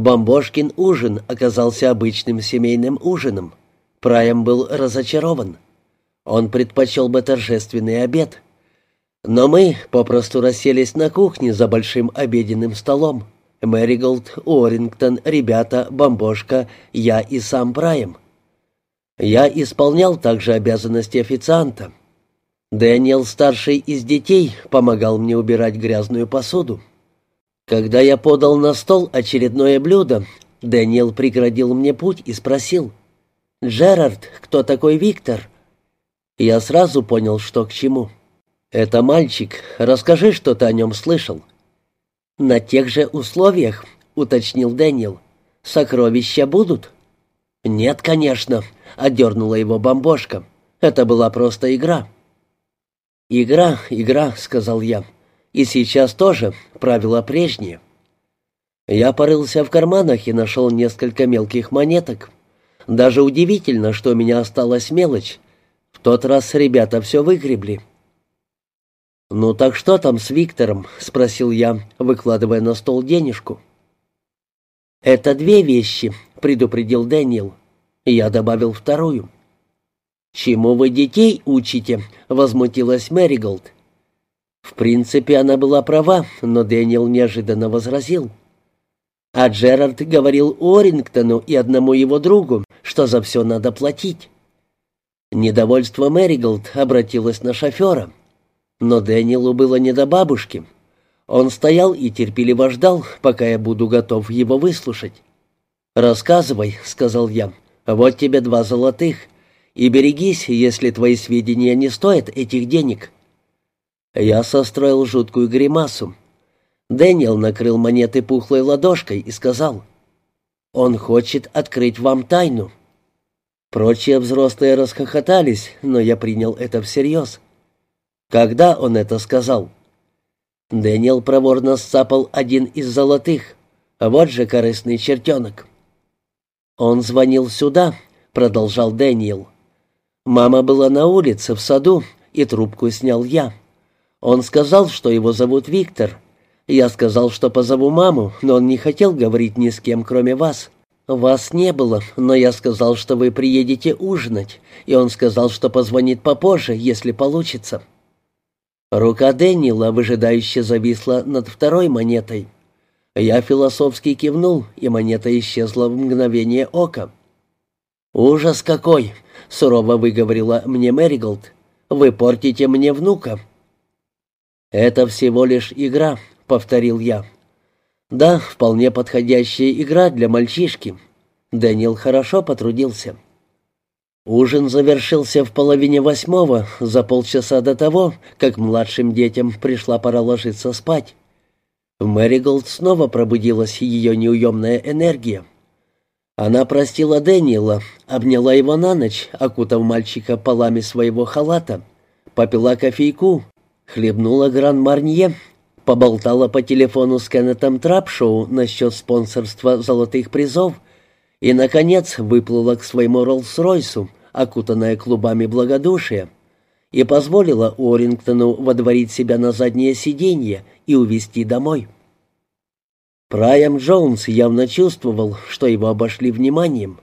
Бомбошкин ужин оказался обычным семейным ужином. Прайм был разочарован. Он предпочел бы торжественный обед. Но мы попросту расселись на кухне за большим обеденным столом. Мэриголд, Уоррингтон, ребята, Бомбошка, я и сам Прайм. Я исполнял также обязанности официанта. Дэниел, старший из детей, помогал мне убирать грязную посуду. Когда я подал на стол очередное блюдо, Дэниел преградил мне путь и спросил, «Джерард, кто такой Виктор?» Я сразу понял, что к чему. «Это мальчик. Расскажи, что ты о нем слышал». «На тех же условиях», — уточнил Дэниел. «Сокровища будут?» «Нет, конечно», — отдернула его бомбошка. «Это была просто игра». «Игра, игра», — сказал я. «И сейчас тоже правила прежние». Я порылся в карманах и нашел несколько мелких монеток. Даже удивительно, что у меня осталась мелочь. В тот раз ребята все выгребли. «Ну так что там с Виктором?» — спросил я, выкладывая на стол денежку. «Это две вещи», — предупредил Дэниел. Я добавил вторую. «Чему вы детей учите?» — возмутилась Мэриголд. В принципе, она была права, но Дэниел неожиданно возразил. А Джерард говорил Орингтону и одному его другу, что за все надо платить. Недовольство Мэриголд обратилось на шофера. Но Дэниелу было не до бабушки. Он стоял и терпеливо ждал, пока я буду готов его выслушать. «Рассказывай», — сказал я, — «вот тебе два золотых, и берегись, если твои сведения не стоят этих денег». Я состроил жуткую гримасу. Дэниел накрыл монеты пухлой ладошкой и сказал, «Он хочет открыть вам тайну». Прочие взрослые расхохотались, но я принял это всерьез. Когда он это сказал? Дэниел проворно сцапал один из золотых. Вот же корыстный чертенок. «Он звонил сюда», — продолжал Дэниел. «Мама была на улице, в саду, и трубку снял я. Он сказал, что его зовут Виктор, я сказал, что позову маму, но он не хотел говорить ни с кем, кроме вас. Вас не было, но я сказал, что вы приедете ужинать, и он сказал, что позвонит попозже, если получится». Рука Дэниела выжидающе зависла над второй монетой. Я философски кивнул, и монета исчезла в мгновение ока. «Ужас какой!» — сурово выговорила мне Мэриголд. «Вы портите мне внука». «Это всего лишь игра», повторил я. «Да, вполне подходящая игра для мальчишки». Дэниел хорошо потрудился. Ужин завершился в половине восьмого, за полчаса до того, как младшим детям пришла пора ложиться спать. В Мэриголд снова пробудилась ее неуемная энергия. Она простила Дэниела, обняла его на ночь, окутав мальчика полами своего халата, попила кофейку, хлебнула гран-марнье поболтала по телефону с Кеннетом Трапшоу насчет спонсорства золотых призов и, наконец, выплыла к своему Роллс-Ройсу, окутанная клубами благодушия, и позволила Уоррингтону водворить себя на заднее сиденье и увезти домой. Прайам Джонс явно чувствовал, что его обошли вниманием.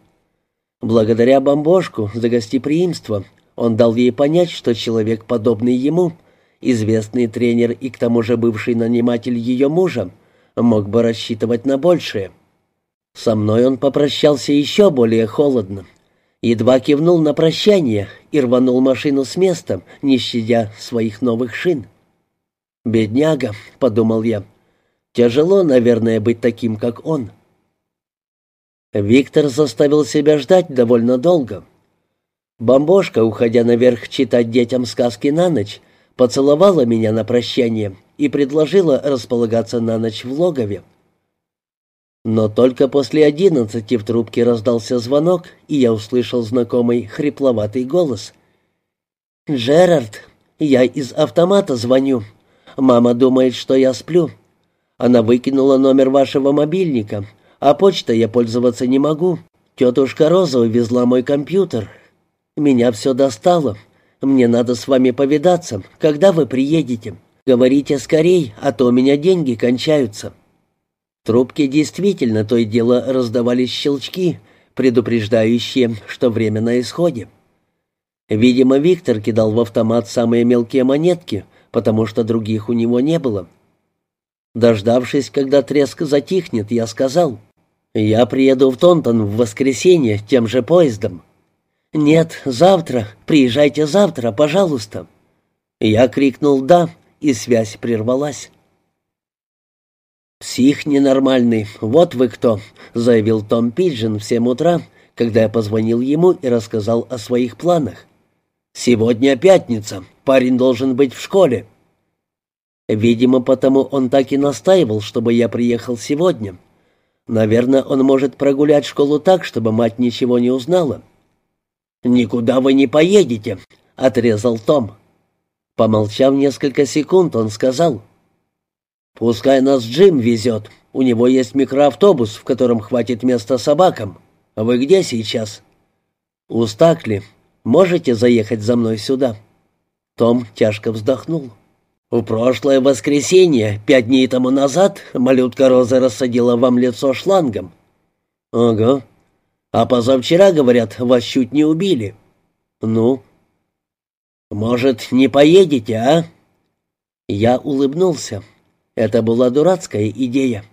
Благодаря бомбошку за гостеприимство он дал ей понять, что человек, подобный ему — известный тренер и к тому же бывший наниматель ее мужа, мог бы рассчитывать на большее. Со мной он попрощался еще более холодно. Едва кивнул на прощание и рванул машину с места, не щадя своих новых шин. «Бедняга», — подумал я, — «тяжело, наверное, быть таким, как он». Виктор заставил себя ждать довольно долго. Бомбошка, уходя наверх читать детям сказки на ночь, поцеловала меня на прощание и предложила располагаться на ночь в логове. Но только после одиннадцати в трубке раздался звонок, и я услышал знакомый хрипловатый голос. «Джерард, я из автомата звоню. Мама думает, что я сплю. Она выкинула номер вашего мобильника, а почтой я пользоваться не могу. Тетушка Роза увезла мой компьютер. Меня все достало. Мне надо с вами повидаться. Когда вы приедете? Говорите скорей, а то у меня деньги кончаются». трубке действительно то и дело раздавались щелчки, предупреждающие, что время на исходе. Видимо, Виктор кидал в автомат самые мелкие монетки, потому что других у него не было. Дождавшись, когда треск затихнет, я сказал, «Я приеду в Тонтон в воскресенье тем же поездом». «Нет, завтра. Приезжайте завтра, пожалуйста». Я крикнул «да», и связь прервалась. «Псих ненормальный, вот вы кто», — заявил Том Пиджин в семь утра, когда я позвонил ему и рассказал о своих планах. «Сегодня пятница, парень должен быть в школе». Видимо, потому он так и настаивал, чтобы я приехал сегодня. Наверное, он может прогулять школу так, чтобы мать ничего не узнала. «Никуда вы не поедете», — отрезал Том. Помолчав несколько секунд, он сказал, «Пускай нас Джим везет. У него есть микроавтобус, в котором хватит места собакам. Вы где сейчас?» «У Стакли. Можете заехать за мной сюда?» Том тяжко вздохнул. «В прошлое воскресенье, пять дней тому назад, малютка Роза рассадила вам лицо шлангом». «Ага. А позавчера, говорят, вас чуть не убили». «Ну?» «Может, не поедете, а?» Я улыбнулся. Это была дурацкая идея.